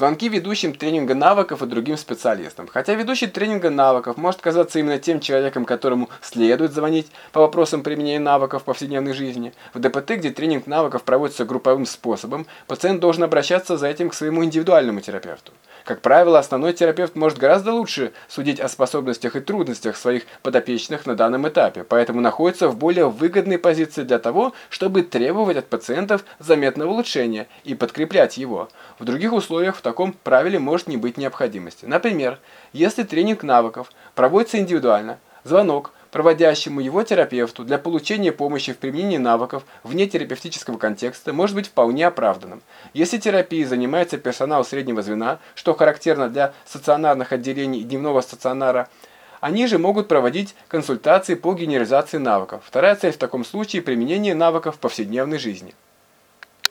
Звонки ведущим тренинга навыков и другим специалистам. Хотя ведущий тренинга навыков может казаться именно тем человеком, которому следует звонить по вопросам применения навыков в повседневной жизни, в ДПТ, где тренинг навыков проводится групповым способом, пациент должен обращаться за этим к своему индивидуальному терапевту. Как правило, основной терапевт может гораздо лучше судить о способностях и трудностях своих подопечных на данном этапе, поэтому находится в более выгодной позиции для того, чтобы требовать от пациентов заметного улучшения и подкреплять его. В других условиях в таком правиле может не быть необходимости. Например, если тренинг навыков проводится индивидуально, звонок – проводящему его терапевту для получения помощи в применении навыков вне терапевтического контекста может быть вполне оправданным. Если терапией занимается персонал среднего звена, что характерно для стационарных отделений дневного стационара, они же могут проводить консультации по генерализации навыков. Вторая цель в таком случае – применение навыков в повседневной жизни.